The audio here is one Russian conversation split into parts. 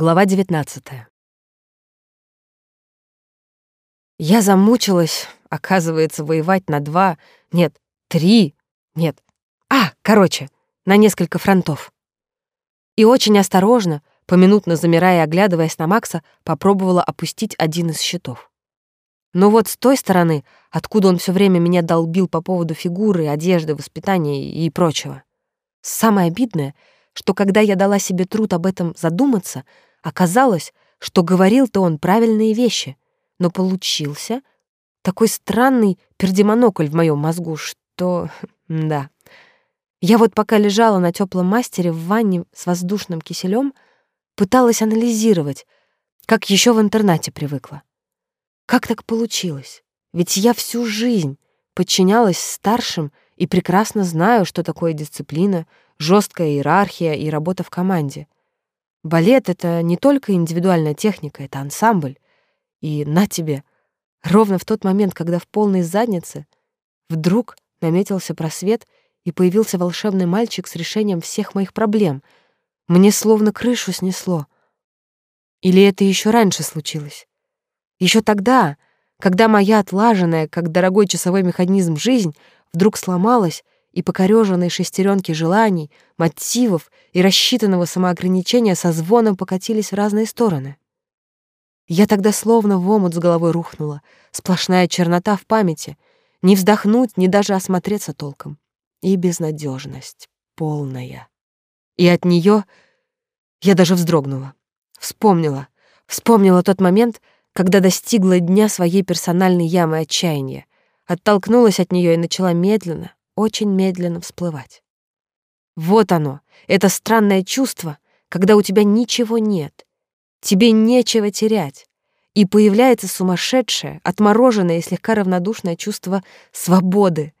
Глава 19. Я замучилась, оказывается, воевать на два, нет, три, нет. А, короче, на несколько фронтов. И очень осторожно, поминутно замирая и оглядываясь на Макса, попробовала опустить один из щитов. Но вот с той стороны, откуда он все время меня долбил по поводу фигуры, одежды, воспитания и прочего. Самое обидное, что когда я дала себе труд об этом задуматься — Оказалось, что говорил-то он правильные вещи, но получился такой странный пердемонокль в моем мозгу, что... да. Я вот пока лежала на теплом мастере в ванне с воздушным киселем, пыталась анализировать, как еще в интернате привыкла. Как так получилось? Ведь я всю жизнь подчинялась старшим и прекрасно знаю, что такое дисциплина, жесткая иерархия и работа в команде — Балет — это не только индивидуальная техника, это ансамбль. И на тебе, ровно в тот момент, когда в полной заднице, вдруг наметился просвет и появился волшебный мальчик с решением всех моих проблем. Мне словно крышу снесло. Или это еще раньше случилось? Еще тогда, когда моя отлаженная, как дорогой часовой механизм, жизнь вдруг сломалась и покорёженные шестеренки желаний, мотивов и рассчитанного самоограничения со звоном покатились в разные стороны. Я тогда словно в омут с головой рухнула, сплошная чернота в памяти, не вздохнуть, ни даже осмотреться толком. И безнадежность полная. И от нее я даже вздрогнула. Вспомнила. Вспомнила тот момент, когда достигла дня своей персональной ямы отчаяния, оттолкнулась от нее и начала медленно, очень медленно всплывать. Вот оно, это странное чувство, когда у тебя ничего нет, тебе нечего терять, и появляется сумасшедшее, отмороженное и слегка равнодушное чувство свободы.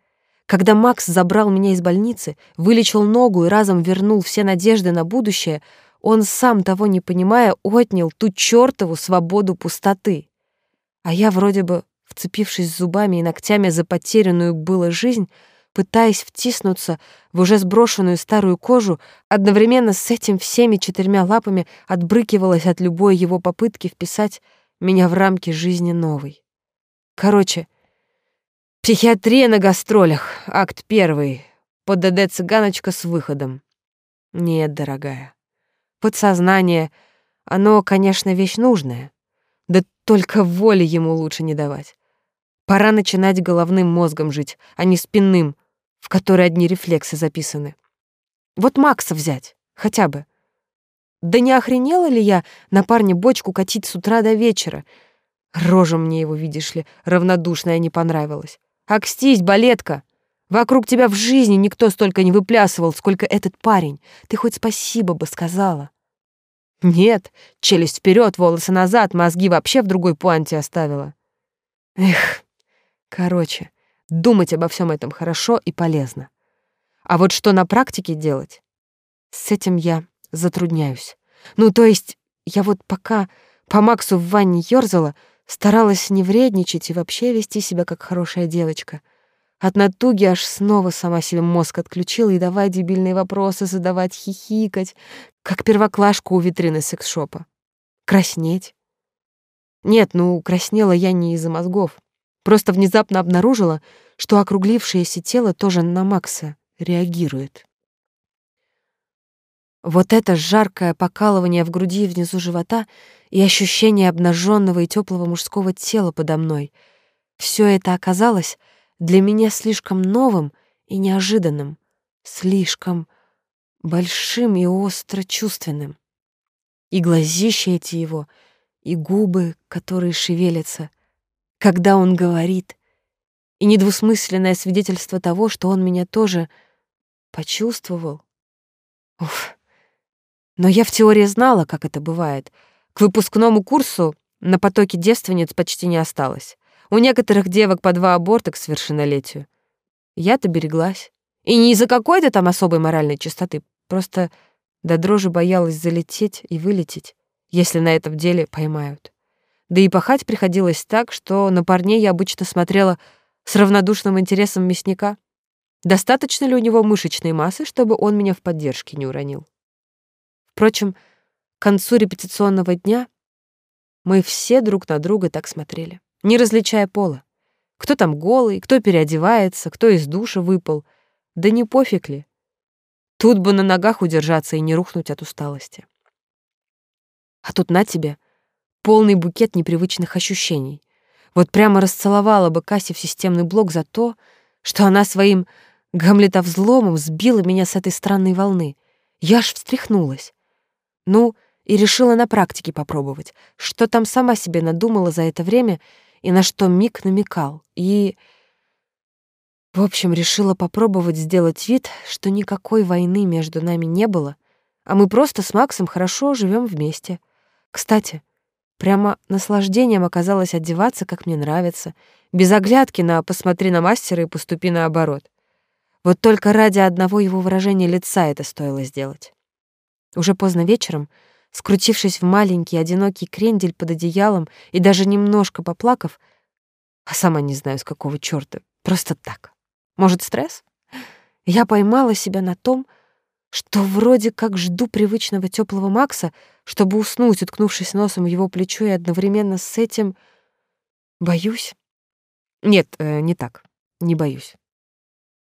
Когда Макс забрал меня из больницы, вылечил ногу и разом вернул все надежды на будущее, он, сам того не понимая, отнял ту чёртову свободу пустоты. А я вроде бы, вцепившись зубами и ногтями за потерянную было жизнь, пытаясь втиснуться в уже сброшенную старую кожу, одновременно с этим всеми четырьмя лапами отбрыкивалась от любой его попытки вписать меня в рамки жизни новой. Короче, психиатрия на гастролях, акт первый, ПДД «Цыганочка» с выходом. Нет, дорогая, подсознание, оно, конечно, вещь нужная, да только воли ему лучше не давать. Пора начинать головным мозгом жить, а не спинным, в которой одни рефлексы записаны. Вот Макса взять, хотя бы. Да не охренела ли я на парне бочку катить с утра до вечера? Рожа мне его, видишь ли, равнодушная не понравилась. Акстись, балетка! Вокруг тебя в жизни никто столько не выплясывал, сколько этот парень. Ты хоть спасибо бы сказала. Нет, челюсть вперед, волосы назад, мозги вообще в другой пуанте оставила. Эх, короче, Думать обо всем этом хорошо и полезно. А вот что на практике делать, с этим я затрудняюсь. Ну, то есть, я вот пока по Максу в ванне ёрзала, старалась не вредничать и вообще вести себя как хорошая девочка. От натуги аж снова сама себе мозг отключила и давай дебильные вопросы задавать, хихикать, как первоклашка у витрины секс-шопа. Краснеть. Нет, ну, краснела я не из-за мозгов. Просто внезапно обнаружила, что округлившееся тело тоже на Макса реагирует. Вот это жаркое покалывание в груди и внизу живота и ощущение обнаженного и теплого мужского тела подо мной — все это оказалось для меня слишком новым и неожиданным, слишком большим и остро чувственным. И глазища эти его, и губы, которые шевелятся, когда он говорит, и недвусмысленное свидетельство того, что он меня тоже почувствовал. Уф. Но я в теории знала, как это бывает. К выпускному курсу на потоке девственниц почти не осталось. У некоторых девок по два аборта к совершеннолетию. Я-то береглась. И не из-за какой-то там особой моральной чистоты, просто до дрожи боялась залететь и вылететь, если на этом деле поймают. Да и пахать приходилось так, что на парней я обычно смотрела с равнодушным интересом мясника. Достаточно ли у него мышечной массы, чтобы он меня в поддержке не уронил? Впрочем, К концу репетиционного дня мы все друг на друга так смотрели, не различая пола. Кто там голый, кто переодевается, кто из душа выпал. Да не пофиг ли. Тут бы на ногах удержаться и не рухнуть от усталости. А тут на тебе полный букет непривычных ощущений. Вот прямо расцеловала бы Касси в системный блок за то, что она своим гамлетовзломом сбила меня с этой странной волны. Я аж встряхнулась. Ну, и решила на практике попробовать, что там сама себе надумала за это время и на что Мик намекал. И... В общем, решила попробовать сделать вид, что никакой войны между нами не было, а мы просто с Максом хорошо живем вместе. Кстати, прямо наслаждением оказалось одеваться, как мне нравится, без оглядки на «посмотри на мастера и поступи наоборот». Вот только ради одного его выражения лица это стоило сделать. Уже поздно вечером — скрутившись в маленький одинокий крендель под одеялом и даже немножко поплакав, а сама не знаю, с какого чёрта, просто так. Может, стресс? Я поймала себя на том, что вроде как жду привычного теплого Макса, чтобы уснуть, уткнувшись носом в его плечо, и одновременно с этим боюсь. Нет, э, не так. Не боюсь.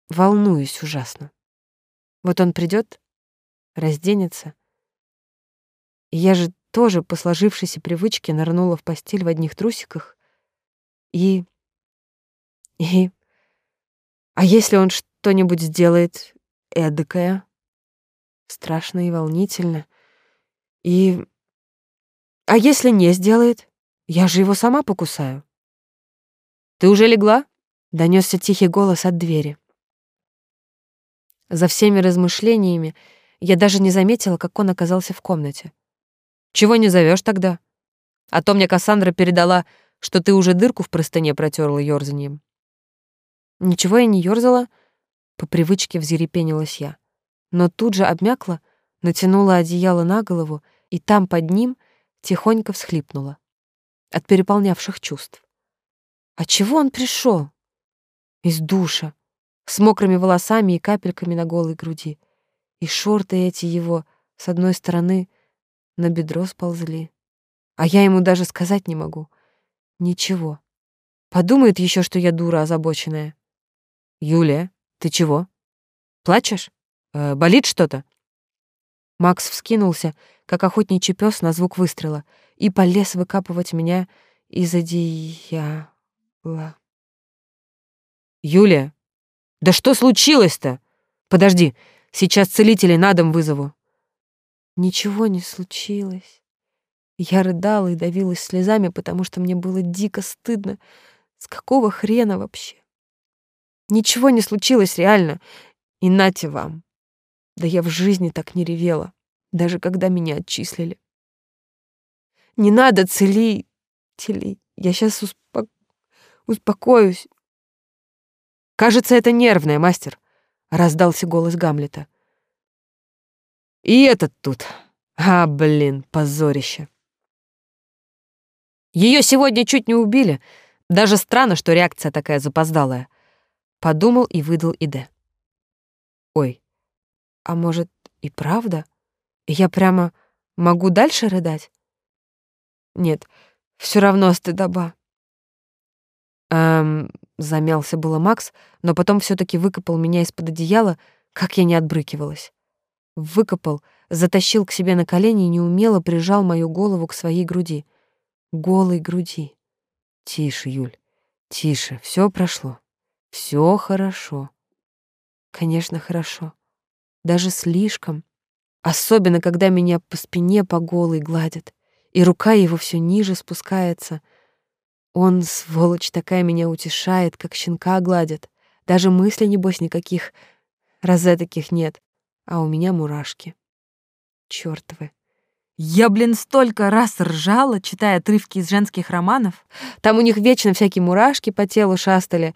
Волнуюсь ужасно. Вот он придет, разденется — я же тоже по сложившейся привычке нырнула в постель в одних трусиках. И... И... А если он что-нибудь сделает эдакое? Страшно и волнительно. И... А если не сделает? Я же его сама покусаю. «Ты уже легла?» — донесся тихий голос от двери. За всеми размышлениями я даже не заметила, как он оказался в комнате. Чего не зовешь тогда? А то мне Кассандра передала, что ты уже дырку в простыне протерла ёрзанием. Ничего я не ёрзала, по привычке взерепенилась я. Но тут же обмякла, натянула одеяло на голову и там под ним тихонько всхлипнула от переполнявших чувств. А чего он пришел? Из душа, с мокрыми волосами и капельками на голой груди. И шорты эти его, с одной стороны, на бедро сползли. А я ему даже сказать не могу. Ничего. Подумает еще, что я дура озабоченная. Юлия, ты чего? Плачешь? Э, болит что-то? Макс вскинулся, как охотничий пес на звук выстрела, и полез выкапывать меня из одеяла. Юлия, да что случилось-то? Подожди, сейчас целителей на дом вызову. Ничего не случилось. Я рыдала и давилась слезами, потому что мне было дико стыдно. С какого хрена вообще? Ничего не случилось реально. И нате вам. Да я в жизни так не ревела, даже когда меня отчислили. Не надо, цели, цели. Я сейчас успок... успокоюсь. Кажется, это нервное, мастер, раздался голос Гамлета. И этот тут. А, блин, позорище. Ее сегодня чуть не убили. Даже странно, что реакция такая запоздалая. Подумал и выдал Иде. Ой, а может и правда? Я прямо могу дальше рыдать? Нет, все равно стыдоба. Эм, замялся было Макс, но потом все таки выкопал меня из-под одеяла, как я не отбрыкивалась выкопал, затащил к себе на колени и неумело прижал мою голову к своей груди. Голой груди. Тише, Юль, тише, все прошло. Все хорошо. Конечно, хорошо. Даже слишком. Особенно, когда меня по спине по голой гладят, и рука его все ниже спускается. Он, сволочь такая, меня утешает, как щенка гладят. Даже мыслей, небось, никаких розетоких нет а у меня мурашки. Чёртовы. Я, блин, столько раз ржала, читая отрывки из женских романов. Там у них вечно всякие мурашки по телу шастали,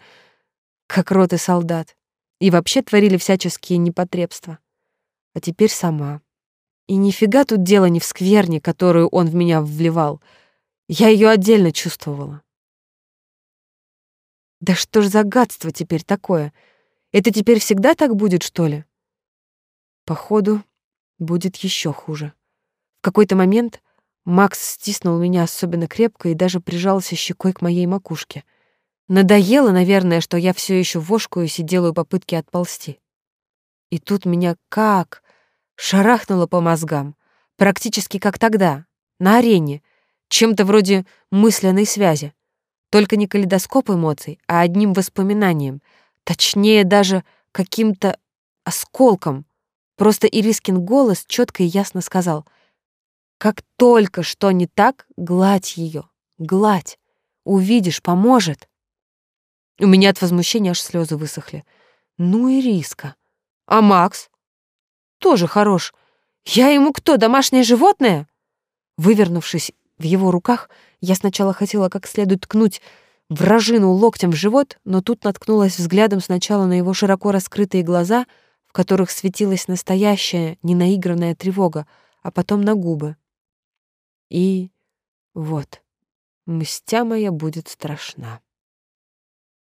как роты солдат. И вообще творили всяческие непотребства. А теперь сама. И нифига тут дело не в скверне, которую он в меня вливал. Я ее отдельно чувствовала. Да что ж за гадство теперь такое? Это теперь всегда так будет, что ли? Походу, будет еще хуже. В какой-то момент Макс стиснул меня особенно крепко и даже прижался щекой к моей макушке. Надоело, наверное, что я все еще вошкаюсь и делаю попытки отползти. И тут меня как шарахнуло по мозгам, практически как тогда, на арене, чем-то вроде мысленной связи. Только не калейдоскоп эмоций, а одним воспоминанием, точнее даже каким-то осколком. Просто Ирискин голос четко и ясно сказал — как только что не так, гладь ее, гладь. Увидишь, поможет. У меня от возмущения аж слезы высохли. Ну и риска. А Макс? Тоже хорош. Я ему кто, домашнее животное? Вывернувшись в его руках, я сначала хотела как следует ткнуть вражину локтем в живот, но тут наткнулась взглядом сначала на его широко раскрытые глаза, в которых светилась настоящая, ненаигранная тревога, а потом на губы. И вот, мстя моя будет страшна.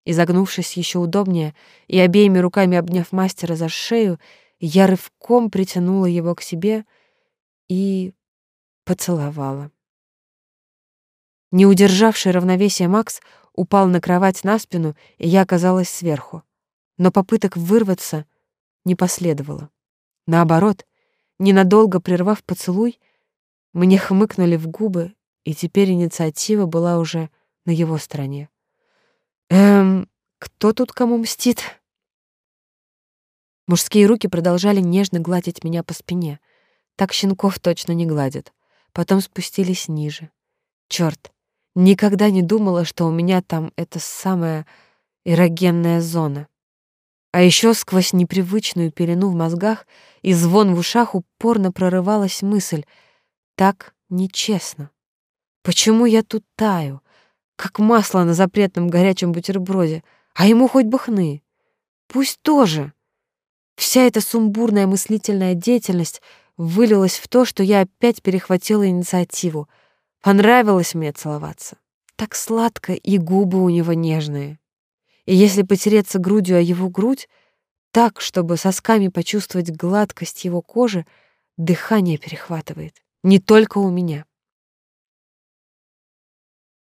Изогнувшись еще удобнее и обеими руками обняв мастера за шею, я рывком притянула его к себе и поцеловала. Не удержавший равновесие Макс упал на кровать на спину, и я оказалась сверху. Но попыток вырваться не последовало. Наоборот, ненадолго прервав поцелуй, мне хмыкнули в губы, и теперь инициатива была уже на его стороне. Эм, кто тут кому мстит? Мужские руки продолжали нежно гладить меня по спине. Так щенков точно не гладят. Потом спустились ниже. Чёрт, никогда не думала, что у меня там эта самая эрогенная зона. А еще сквозь непривычную пелену в мозгах и звон в ушах упорно прорывалась мысль — так нечестно. Почему я тут таю, как масло на запретном горячем бутерброде, а ему хоть бы хны? Пусть тоже. Вся эта сумбурная мыслительная деятельность вылилась в то, что я опять перехватила инициативу. Понравилось мне целоваться. Так сладко, и губы у него нежные. И если потереться грудью о его грудь, так, чтобы сосками почувствовать гладкость его кожи, дыхание перехватывает. Не только у меня.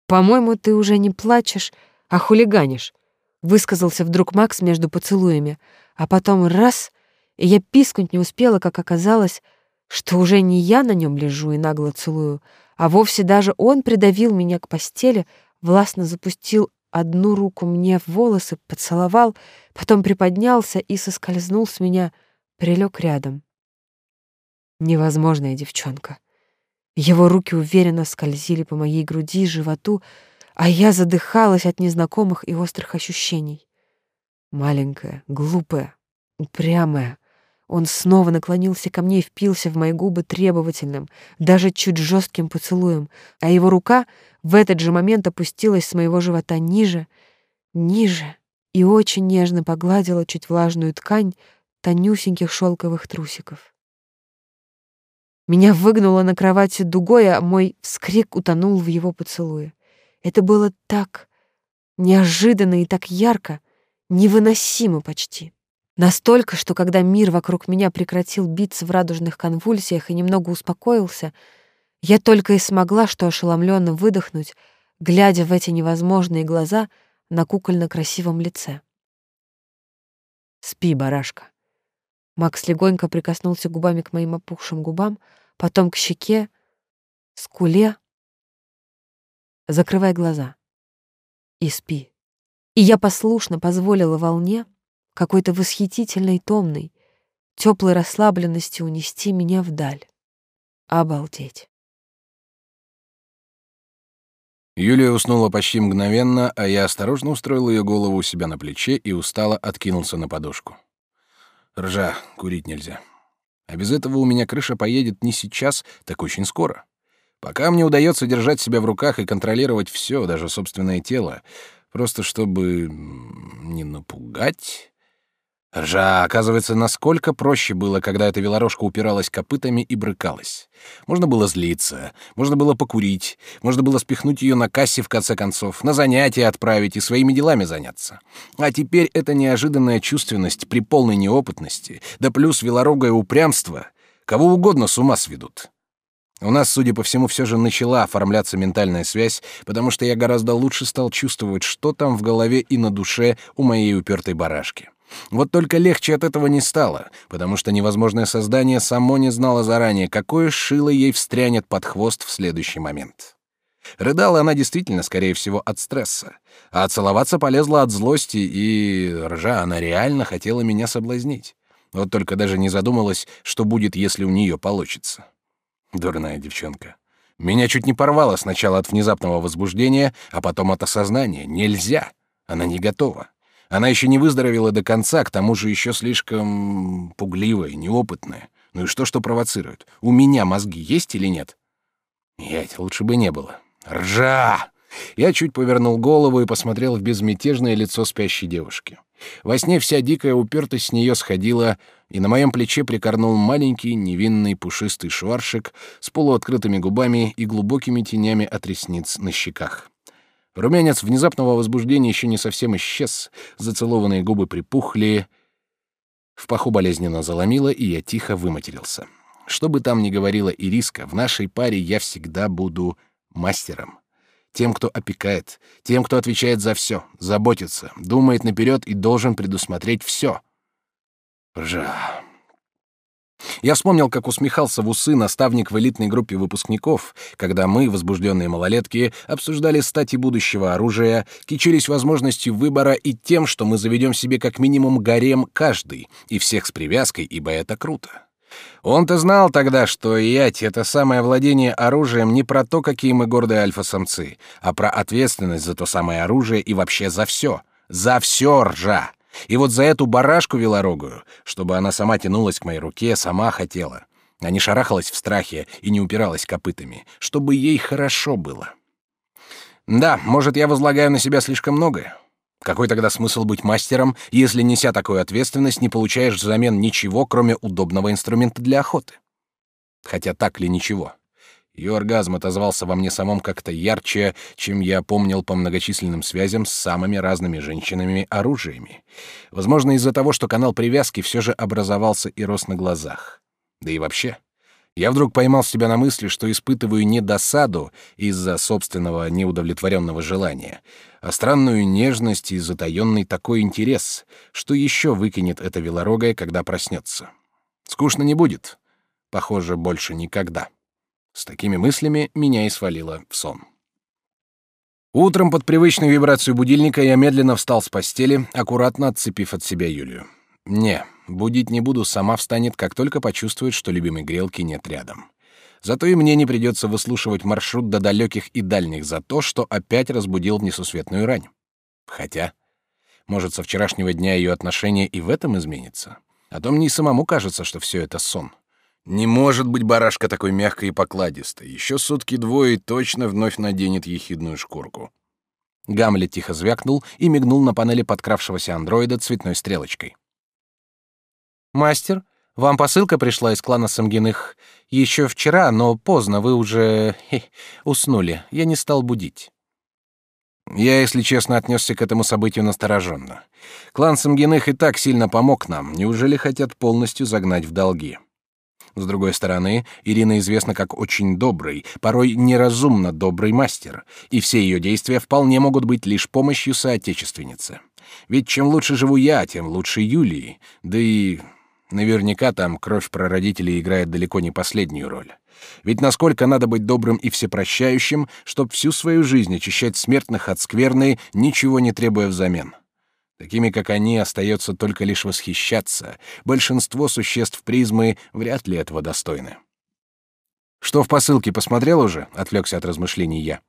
«По-моему, ты уже не плачешь, а хулиганишь», — высказался вдруг Макс между поцелуями, а потом раз, и я пискнуть не успела, как оказалось, что уже не я на нем лежу и нагло целую, а вовсе даже он придавил меня к постели, властно запустил одну руку мне в волосы, поцеловал, потом приподнялся и соскользнул с меня, прилег рядом. Невозможная девчонка. Его руки уверенно скользили по моей груди и животу, а я задыхалась от незнакомых и острых ощущений. Маленькая, глупая, упрямая. Он снова наклонился ко мне и впился в мои губы требовательным, даже чуть жестким поцелуем, а его рука в этот же момент опустилась с моего живота ниже, ниже и очень нежно погладила чуть влажную ткань тонюсеньких шелковых трусиков. Меня выгнуло на кровати дугой, а мой вскрик утонул в его поцелуе. Это было так неожиданно и так ярко, невыносимо почти. Настолько, что когда мир вокруг меня прекратил биться в радужных конвульсиях и немного успокоился, я только и смогла что ошеломленно выдохнуть, глядя в эти невозможные глаза на кукольно-красивом лице. «Спи, барашка», Макс легонько прикоснулся губами к моим опухшим губам, потом к щеке, скуле. Закрывай глаза и спи. И я послушно позволила волне, какой-то восхитительной, томной, теплой расслабленности унести меня вдаль. Обалдеть. Юлия уснула почти мгновенно, а я осторожно устроил ее голову у себя на плече и устало откинулся на подушку. Ржа, курить нельзя. А без этого у меня крыша поедет не сейчас, так очень скоро. Пока мне удается держать себя в руках и контролировать все, даже собственное тело, просто чтобы не напугать, Ржа, оказывается, насколько проще было, когда эта велорожка упиралась копытами и брыкалась. Можно было злиться, можно было покурить, можно было спихнуть ее на кассе в конце концов, на занятия отправить и своими делами заняться. А теперь эта неожиданная чувственность при полной неопытности, да плюс велорогое упрямство, кого угодно с ума сведут. У нас, судя по всему, все же начала оформляться ментальная связь, потому что я гораздо лучше стал чувствовать, что там в голове и на душе у моей упертой барашки. Вот только легче от этого не стало, потому что невозможное создание само не знало заранее, какое шило ей встрянет под хвост в следующий момент. Рыдала она действительно, скорее всего, от стресса, а целоваться полезла от злости, и, ржа, она реально хотела меня соблазнить. Вот только даже не задумалась, что будет, если у нее получится. Дурная девчонка. Меня чуть не порвало сначала от внезапного возбуждения, а потом от осознания. Нельзя. Она не готова. Она еще не выздоровела до конца, к тому же еще слишком пугливая, неопытная. Ну и что, что провоцирует? У меня мозги есть или нет? Ять, лучше бы не было. Ржа! Я чуть повернул голову и посмотрел в безмятежное лицо спящей девушки. Во сне вся дикая упертость с нее сходила, и на моем плече прикорнул маленький невинный пушистый шваршик с полуоткрытыми губами и глубокими тенями от ресниц на щеках. Румянец внезапного возбуждения еще не совсем исчез, зацелованные губы припухли. В паху болезненно заломило, и я тихо выматерился. Что бы там ни говорила Ириска, в нашей паре я всегда буду мастером тем, кто опекает, тем, кто отвечает за все, заботится, думает наперед и должен предусмотреть все. Ржа. Я вспомнил, как усмехался в усы наставник в элитной группе выпускников, когда мы, возбужденные малолетки, обсуждали стати будущего оружия, кичились возможностью выбора и тем, что мы заведем себе как минимум гарем каждый, и всех с привязкой, ибо это круто. Он-то знал тогда, что ять — это самое владение оружием не про то, какие мы гордые альфа-самцы, а про ответственность за то самое оружие и вообще за все. За все ржа. И вот за эту барашку велорогую, чтобы она сама тянулась к моей руке, сама хотела, а не шарахалась в страхе и не упиралась копытами, чтобы ей хорошо было. Да, может, я возлагаю на себя слишком многое. Какой тогда смысл быть мастером, если, неся такую ответственность, не получаешь взамен ничего, кроме удобного инструмента для охоты? Хотя так ли ничего? Ее оргазм отозвался во мне самом как-то ярче, чем я помнил по многочисленным связям с самыми разными женщинами оружиями. Возможно, из-за того, что канал привязки все же образовался и рос на глазах. Да и вообще, я вдруг поймал себя на мысли, что испытываю не досаду из-за собственного неудовлетворенного желания, а странную нежность и затаенный такой интерес, что еще выкинет это велорогое, когда проснется. Скучно не будет. Похоже, больше никогда. С такими мыслями меня и свалило в сон. Утром под привычную вибрацию будильника я медленно встал с постели, аккуратно отцепив от себя Юлию. Не, будить не буду, сама встанет, как только почувствует, что любимой грелки нет рядом. Зато и мне не придется выслушивать маршрут до далеких и дальних за то, что опять разбудил в несусветную рань. Хотя, может, со вчерашнего дня ее отношение и в этом изменится. А то мне и самому кажется, что все это сон. Не может быть барашка такой мягкой и покладистой. Еще сутки-двое точно вновь наденет ехидную шкурку. Гамлет тихо звякнул и мигнул на панели подкравшегося андроида цветной стрелочкой. «Мастер, вам посылка пришла из клана Самгиных еще вчера, но поздно, вы уже хе, уснули. Я не стал будить». Я, если честно, отнесся к этому событию настороженно. Клан Самгиных и так сильно помог нам. Неужели хотят полностью загнать в долги? С другой стороны, Ирина известна как очень добрый, порой неразумно добрый мастер, и все ее действия вполне могут быть лишь помощью соотечественницы. Ведь чем лучше живу я, тем лучше Юлии, да и Наверняка там кровь прародителей играет далеко не последнюю роль. Ведь насколько надо быть добрым и всепрощающим, чтоб всю свою жизнь очищать смертных от скверны, ничего не требуя взамен. Такими, как они, остается только лишь восхищаться. Большинство существ призмы вряд ли этого достойны. «Что в посылке, посмотрел уже?» — отвлекся от размышлений я.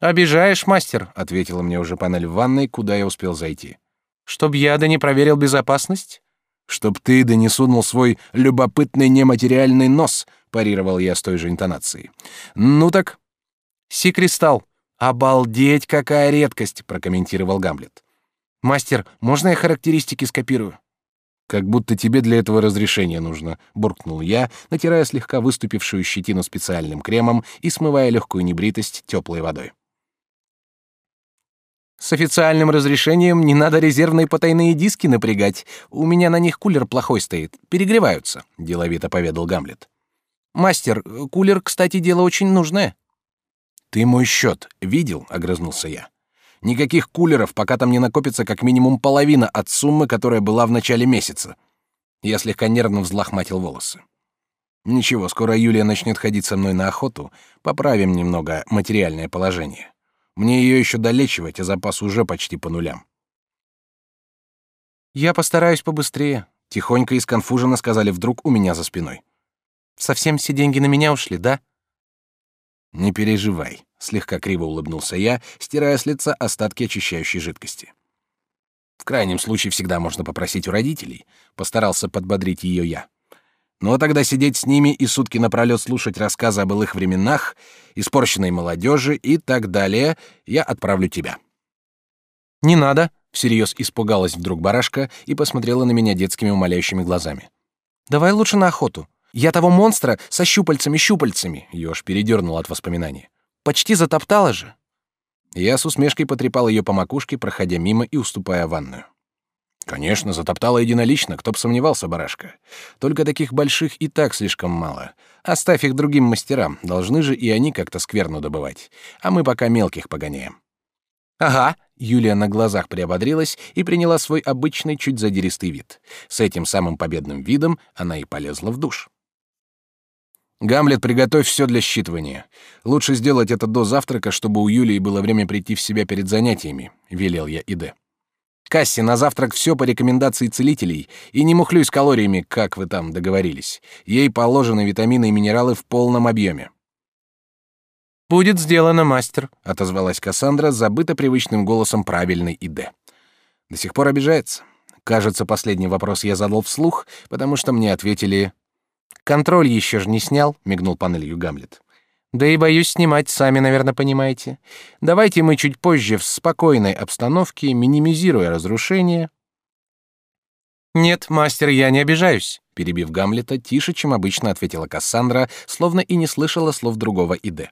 «Обижаешь, мастер», — ответила мне уже панель в ванной, куда я успел зайти. «Чтоб я да не проверил безопасность?» «Чтоб ты да не сунул свой любопытный нематериальный нос», — парировал я с той же интонацией. «Ну так...» «Си-кристалл. Обалдеть, какая редкость!» — прокомментировал Гамлет. «Мастер, можно я характеристики скопирую?» «Как будто тебе для этого разрешение нужно», — буркнул я, натирая слегка выступившую щетину специальным кремом и смывая легкую небритость теплой водой. С официальным разрешением не надо резервные потайные диски напрягать. У меня на них кулер плохой стоит, перегреваются, деловито поведал Гамлет. Мастер, кулер, кстати, дело очень нужное. Ты мой счет видел? огрызнулся я. Никаких кулеров, пока там не накопится как минимум половина от суммы, которая была в начале месяца. Я слегка нервно взлохматил волосы. Ничего, скоро Юлия начнет ходить со мной на охоту, поправим немного материальное положение. Мне ее еще долечивать, а запас уже почти по нулям. Я постараюсь побыстрее, тихонько и сконфуженно сказали вдруг у меня за спиной. Совсем все деньги на меня ушли, да? Не переживай, слегка криво улыбнулся я, стирая с лица остатки очищающей жидкости. В крайнем случае всегда можно попросить у родителей, постарался подбодрить ее я. Но ну, а тогда сидеть с ними и сутки напролет слушать рассказы о былых временах, испорченной молодежи и так далее, я отправлю тебя. Не надо, всерьез испугалась вдруг барашка и посмотрела на меня детскими умоляющими глазами. Давай лучше на охоту. Я того монстра со щупальцами-щупальцами, ее аж передернуло от воспоминаний. Почти затоптала же. Я с усмешкой потрепал ее по макушке, проходя мимо и уступая ванную. Конечно, затоптала единолично, кто б сомневался, барашка. Только таких больших и так слишком мало. Оставь их другим мастерам, должны же и они как-то скверну добывать. А мы пока мелких погоняем. Ага, Юлия на глазах приободрилась и приняла свой обычный чуть задиристый вид. С этим самым победным видом она и полезла в душ. Гамлет, приготовь все для считывания. Лучше сделать это до завтрака, чтобы у Юлии было время прийти в себя перед занятиями, велел я Иде. Касси, на завтрак все по рекомендации целителей, и не мухлюй с калориями, как вы там договорились. Ей положены витамины и минералы в полном объеме. «Будет сделано, мастер», — отозвалась Кассандра, забыто привычным голосом правильной Иде. До сих пор обижается. Кажется, последний вопрос я задал вслух, потому что мне ответили «Контроль еще ж не снял», — мигнул панелью Гамлет. Да и боюсь снимать, сами, наверное, понимаете. Давайте мы чуть позже в спокойной обстановке, минимизируя разрушения. Нет, мастер, я не обижаюсь, перебив Гамлета, тише, чем обычно ответила Кассандра, словно и не слышала слов другого Иде.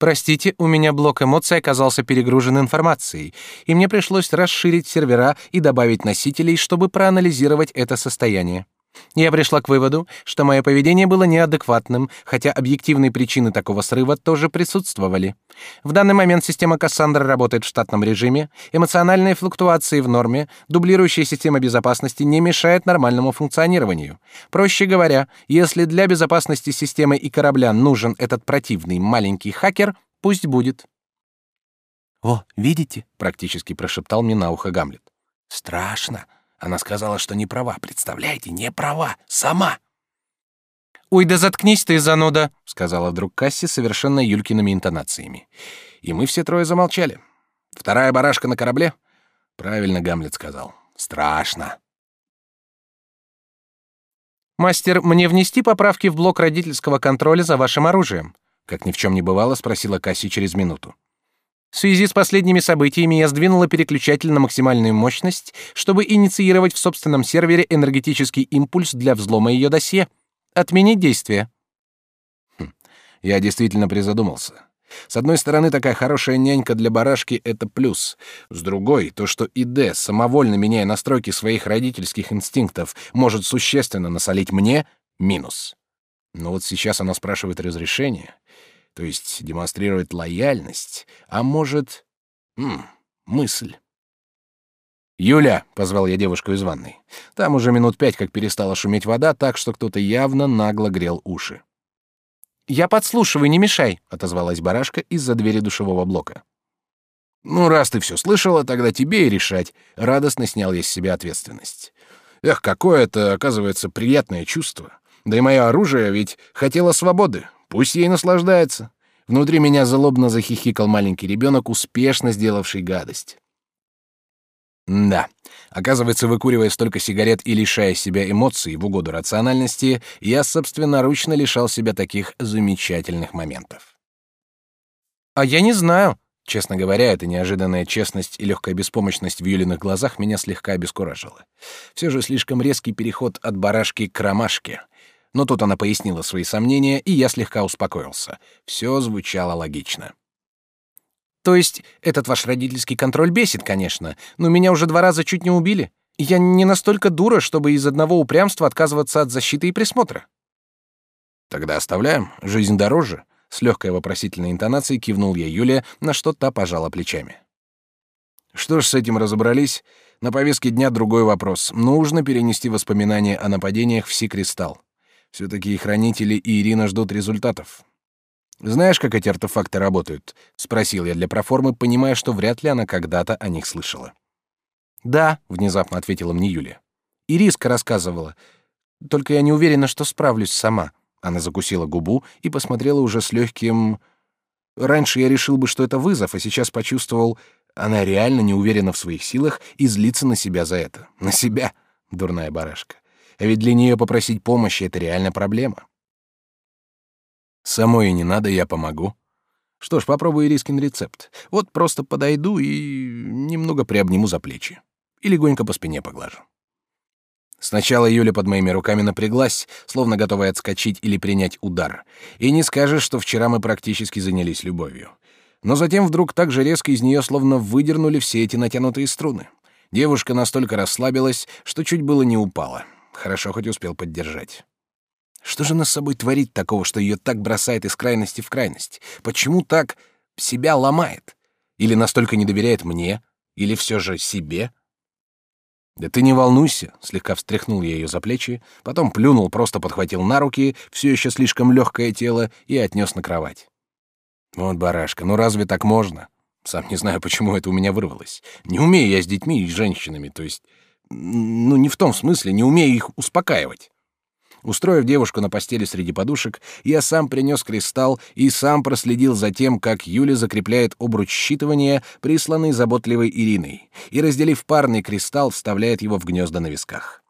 Простите, у меня блок эмоций оказался перегружен информацией, и мне пришлось расширить сервера и добавить носителей, чтобы проанализировать это состояние. Я пришла к выводу, что мое поведение было неадекватным, хотя объективные причины такого срыва тоже присутствовали. В данный момент система Кассандра работает в штатном режиме, эмоциональные флуктуации в норме, дублирующая система безопасности не мешает нормальному функционированию. Проще говоря, если для безопасности системы и корабля нужен этот противный маленький хакер, пусть будет. «О, видите?» — практически прошептал мне на ухо Гамлет. «Страшно. Она сказала, что не права, представляете, не права, сама. «Ой, да заткнись ты, зануда», — сказала вдруг Касси совершенно Юлькиными интонациями. И мы все трое замолчали. Вторая барашка на корабле? Правильно Гамлет сказал. Страшно. «Мастер, мне внести поправки в блок родительского контроля за вашим оружием?» Как ни в чем не бывало, спросила Касси через минуту. В связи с последними событиями я сдвинула переключатель на максимальную мощность, чтобы инициировать в собственном сервере энергетический импульс для взлома ее досье. Отменить действие. Хм, я действительно призадумался. С одной стороны, такая хорошая нянька для барашки — это плюс. С другой, то, что ИД, самовольно меняя настройки своих родительских инстинктов, может существенно насолить мне — минус. Но вот сейчас она спрашивает разрешение — то есть демонстрировать лояльность, а может... М мысль. «Юля!» — позвал я девушку из ванной. Там уже минут пять как перестала шуметь вода, так что кто-то явно нагло грел уши. «Я подслушиваю, не мешай!» — отозвалась барашка из-за двери душевого блока. «Ну, раз ты все слышала, тогда тебе и решать», — радостно снял я с себя ответственность. «Эх, какое это, оказывается, приятное чувство. Да и мое оружие ведь хотело свободы, Пусть ей наслаждается. Внутри меня злобно захихикал маленький ребенок, успешно сделавший гадость. Да, оказывается, выкуривая столько сигарет и лишая себя эмоций в угоду рациональности, я собственноручно лишал себя таких замечательных моментов. А я не знаю. Честно говоря, эта неожиданная честность и легкая беспомощность в Юлиных глазах меня слегка обескуражила. Все же слишком резкий переход от барашки к ромашке но тут она пояснила свои сомнения, и я слегка успокоился. Все звучало логично. То есть этот ваш родительский контроль бесит, конечно, но меня уже два раза чуть не убили. Я не настолько дура, чтобы из одного упрямства отказываться от защиты и присмотра. Тогда оставляем, жизнь дороже. С легкой вопросительной интонацией кивнул я Юлия, на что та пожала плечами. Что ж, с этим разобрались. На повестке дня другой вопрос. Нужно перенести воспоминания о нападениях в Си-Кристалл. Все-таки и хранители, и Ирина ждут результатов. «Знаешь, как эти артефакты работают?» — спросил я для проформы, понимая, что вряд ли она когда-то о них слышала. «Да», — внезапно ответила мне Юля. «Ириска рассказывала. Только я не уверена, что справлюсь сама». Она закусила губу и посмотрела уже с легким... Раньше я решил бы, что это вызов, а сейчас почувствовал, она реально не уверена в своих силах и злится на себя за это. На себя, дурная барашка. А ведь для нее попросить помощи — это реально проблема. Самой не надо, я помогу. Что ж, попробую Ирискин рецепт. Вот просто подойду и немного приобниму за плечи. И легонько по спине поглажу. Сначала Юля под моими руками напряглась, словно готовая отскочить или принять удар. И не скажешь, что вчера мы практически занялись любовью. Но затем вдруг так же резко из нее словно выдернули все эти натянутые струны. Девушка настолько расслабилась, что чуть было не упала. Хорошо хоть успел поддержать. Что же она с собой творит такого, что ее так бросает из крайности в крайность? Почему так себя ломает? Или настолько не доверяет мне? Или все же себе? «Да ты не волнуйся», — слегка встряхнул я ее за плечи, потом плюнул, просто подхватил на руки все еще слишком легкое тело и отнес на кровать. «Вот барашка, ну разве так можно? Сам не знаю, почему это у меня вырвалось. Не умею я с детьми и женщинами, то есть... Ну, не в том смысле, не умею их успокаивать. Устроив девушку на постели среди подушек, я сам принес кристалл и сам проследил за тем, как Юля закрепляет обруч считывания, присланный заботливой Ириной, и, разделив парный кристалл, вставляет его в гнезда на висках.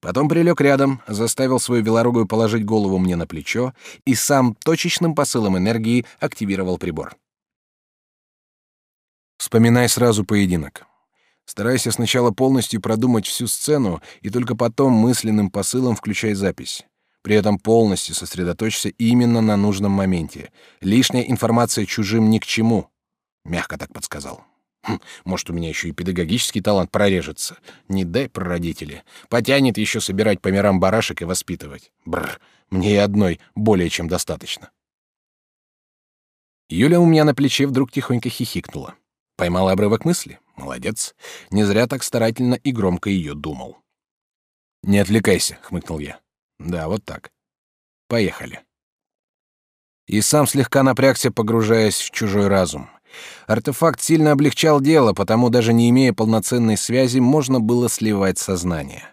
Потом прилег рядом, заставил свою велорогую положить голову мне на плечо и сам точечным посылом энергии активировал прибор. Вспоминай сразу поединок. Старайся сначала полностью продумать всю сцену и только потом мысленным посылом включай запись. При этом полностью сосредоточься именно на нужном моменте. Лишняя информация чужим ни к чему. Мягко так подсказал. Хм, может, у меня еще и педагогический талант прорежется. Не дай прародители. Потянет еще собирать по мирам барашек и воспитывать. Бррр, мне и одной более чем достаточно. Юля у меня на плече вдруг тихонько хихикнула. Поймала обрывок мысли? Молодец. Не зря так старательно и громко ее думал. «Не отвлекайся», — хмыкнул я. «Да, вот так. Поехали». И сам слегка напрягся, погружаясь в чужой разум. Артефакт сильно облегчал дело, потому даже не имея полноценной связи, можно было сливать сознание.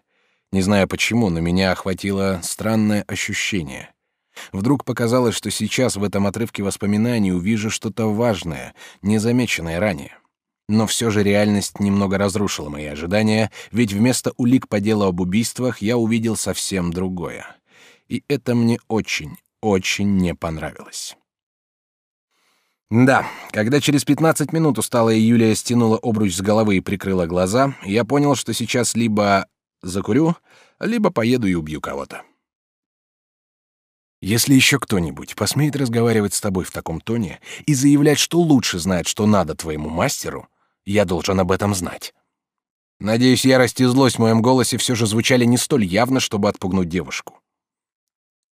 Не знаю почему, но меня охватило странное ощущение. Вдруг показалось, что сейчас в этом отрывке воспоминаний увижу что-то важное, незамеченное ранее. Но все же реальность немного разрушила мои ожидания, ведь вместо улик по делу об убийствах я увидел совсем другое. И это мне очень, очень не понравилось. Да, когда через 15 минут усталая Юлия стянула обруч с головы и прикрыла глаза, я понял, что сейчас либо закурю, либо поеду и убью кого-то. Если еще кто-нибудь посмеет разговаривать с тобой в таком тоне и заявлять, что лучше знает, что надо твоему мастеру, я должен об этом знать. Надеюсь, ярость и злость в моем голосе все же звучали не столь явно, чтобы отпугнуть девушку.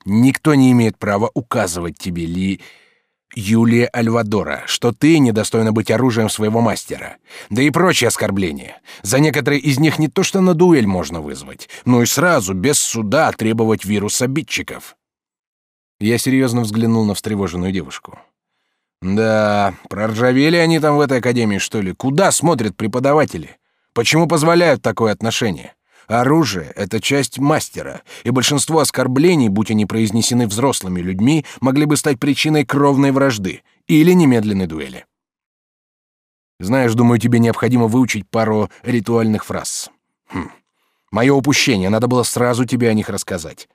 Никто не имеет права указывать тебе, Ли... Юлия Альвадора, что ты недостойна быть оружием своего мастера. Да и прочие оскорбления. За некоторые из них не то что на дуэль можно вызвать, но и сразу, без суда, требовать вирус обидчиков. Я серьезно взглянул на встревоженную девушку. Да, проржавели они там в этой академии, что ли? Куда смотрят преподаватели? Почему позволяют такое отношение? Оружие — это часть мастера, и большинство оскорблений, будь они произнесены взрослыми людьми, могли бы стать причиной кровной вражды или немедленной дуэли. Знаешь, думаю, тебе необходимо выучить пару ритуальных фраз. Хм. Мое упущение, надо было сразу тебе о них рассказать.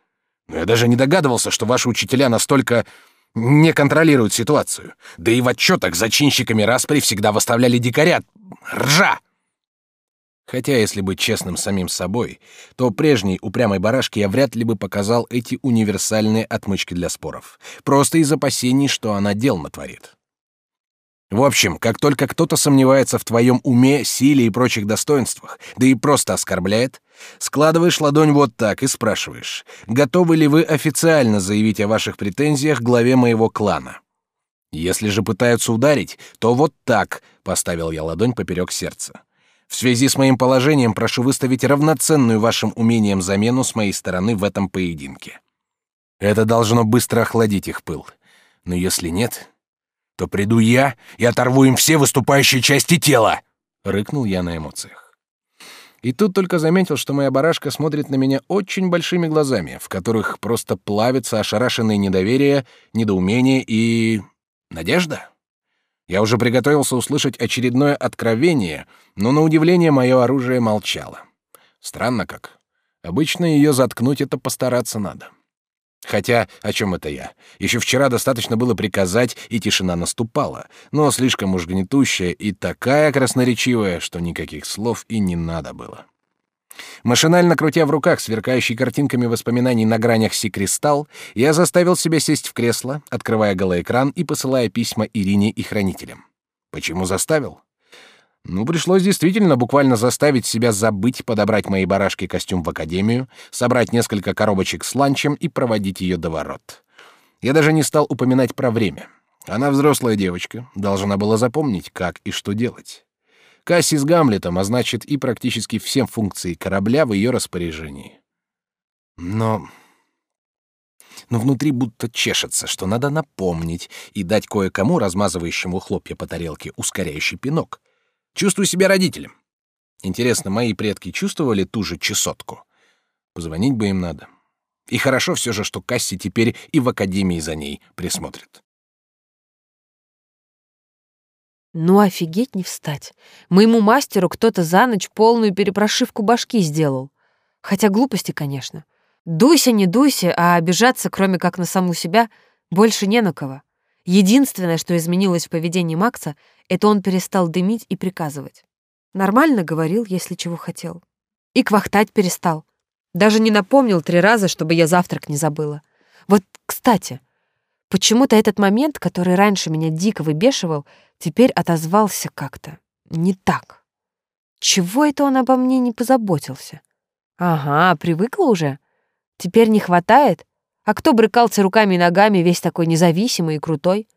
Но я даже не догадывался, что ваши учителя настолько не контролируют ситуацию. Да и в отчетах зачинщиками распри всегда выставляли дикаря. Ржа! Хотя, если быть честным самим собой, то прежней упрямой барашке я вряд ли бы показал эти универсальные отмычки для споров. Просто из опасений, что она дел натворит. В общем, как только кто-то сомневается в твоем уме, силе и прочих достоинствах, да и просто оскорбляет, складываешь ладонь вот так и спрашиваешь, готовы ли вы официально заявить о ваших претензиях главе моего клана. Если же пытаются ударить, то вот так, поставил я ладонь поперек сердца. В связи с моим положением прошу выставить равноценную вашим умениям замену с моей стороны в этом поединке. Это должно быстро охладить их пыл. Но если нет, то приду я и оторву им все выступающие части тела!» — рыкнул я на эмоциях. И тут только заметил, что моя барашка смотрит на меня очень большими глазами, в которых просто плавится ошарашенное недоверие, недоумение и... надежда. Я уже приготовился услышать очередное откровение, но на удивление мое оружие молчало. Странно как. Обычно ее заткнуть — это постараться надо. — Хотя, о чем это я? Еще вчера достаточно было приказать, и тишина наступала, но слишком уж гнетущая и такая красноречивая, что никаких слов и не надо было. Машинально крутя в руках сверкающий картинками воспоминаний на гранях Си-кристалл, я заставил себя сесть в кресло, открывая голоэкран и посылая письма Ирине и хранителям. Почему заставил? Ну, пришлось действительно буквально заставить себя забыть подобрать моей барашке костюм в академию, собрать несколько коробочек с ланчем и проводить ее до ворот. Я даже не стал упоминать про время. Она взрослая девочка, должна была запомнить, как и что делать. Касси с Гамлетом, а значит и практически все функции корабля в ее распоряжении. Но... Но внутри будто чешется, что надо напомнить и дать кое-кому, размазывающему хлопья по тарелке, ускоряющий пинок — Чувствую себя родителем. Интересно, мои предки чувствовали ту же чесотку? Позвонить бы им надо. И хорошо все же, что Касси теперь и в академии за ней присмотрит. Ну офигеть не встать. Моему мастеру кто-то за ночь полную перепрошивку башки сделал. Хотя глупости, конечно. Дуйся, не дуйся, а обижаться, кроме как на саму себя, больше не на кого. Единственное, что изменилось в поведении Макса, это он перестал дымить и приказывать. Нормально говорил, если чего хотел. И квахтать перестал. Даже не напомнил три раза, чтобы я завтрак не забыла. Вот, кстати, почему-то этот момент, который раньше меня дико выбешивал, теперь отозвался как-то не так. Чего это он обо мне не позаботился? Ага, привыкла уже? Теперь не хватает? А кто брыкался руками и ногами, весь такой независимый и крутой?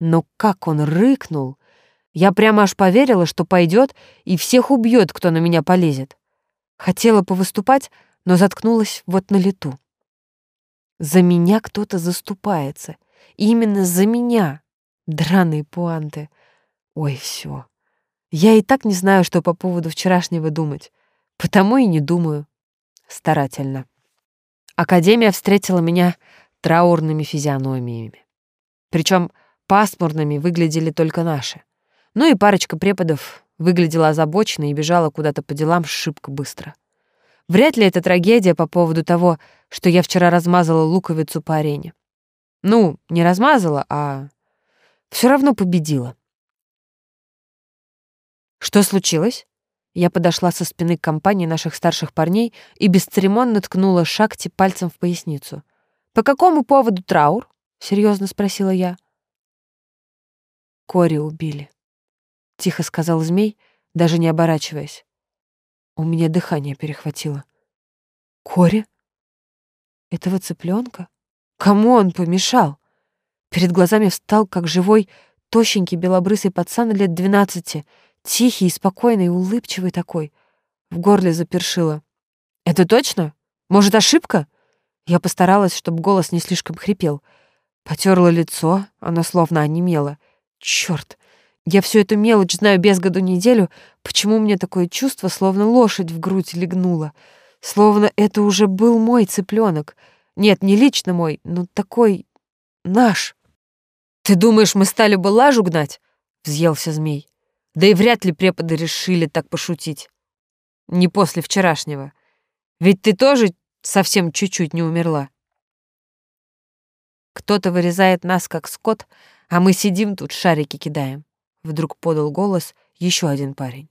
Но как он рыкнул! Я прямо аж поверила, что пойдет и всех убьет, кто на меня полезет. Хотела повыступать, но заткнулась вот на лету. За меня кто-то заступается. Именно за меня. Драные пуанты. Ой, все. Я и так не знаю, что по поводу вчерашнего думать. Потому и не думаю. Старательно. Академия встретила меня траурными физиономиями. Причем пасмурными выглядели только наши. Ну и парочка преподов выглядела озабоченно и бежала куда-то по делам шибко быстро. Вряд ли это трагедия по поводу того, что я вчера размазала луковицу по арене. Ну, не размазала, а все равно победила. Что случилось? Я подошла со спины к компании наших старших парней и бесцеремонно ткнула Шакти пальцем в поясницу. «По какому поводу траур?» — серьезно спросила я. «Кори убили», — тихо сказал змей, даже не оборачиваясь. У меня дыхание перехватило. «Кори? Этого цыпленка? Кому он помешал?» Перед глазами встал, как живой, тощенький белобрысый пацан лет двенадцати — Тихий, спокойный, улыбчивый такой. В горле запершило. «Это точно? Может, ошибка?» Я постаралась, чтобы голос не слишком хрипел. Потерла лицо, оно словно онемело. Черт, я всю эту мелочь знаю без году неделю. Почему мне такое чувство, словно лошадь в грудь легнула? Словно это уже был мой цыпленок. Нет, не лично мой, но такой... наш. «Ты думаешь, мы стали бы лажу гнать?» — взъелся змей. Да и вряд ли преподы решили так пошутить. Не после вчерашнего. Ведь ты тоже совсем чуть-чуть не умерла. Кто-то вырезает нас, как скот, а мы сидим тут, шарики кидаем. Вдруг подал голос еще один парень.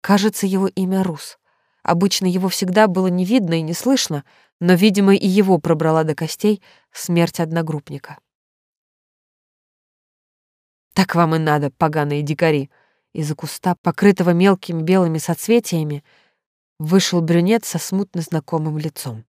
Кажется, его имя Рус. Обычно его всегда было не видно и не слышно, но, видимо, и его пробрала до костей смерть одногруппника. Так вам и надо, поганые дикари. Из-за куста, покрытого мелкими белыми соцветиями, вышел брюнет со смутно знакомым лицом.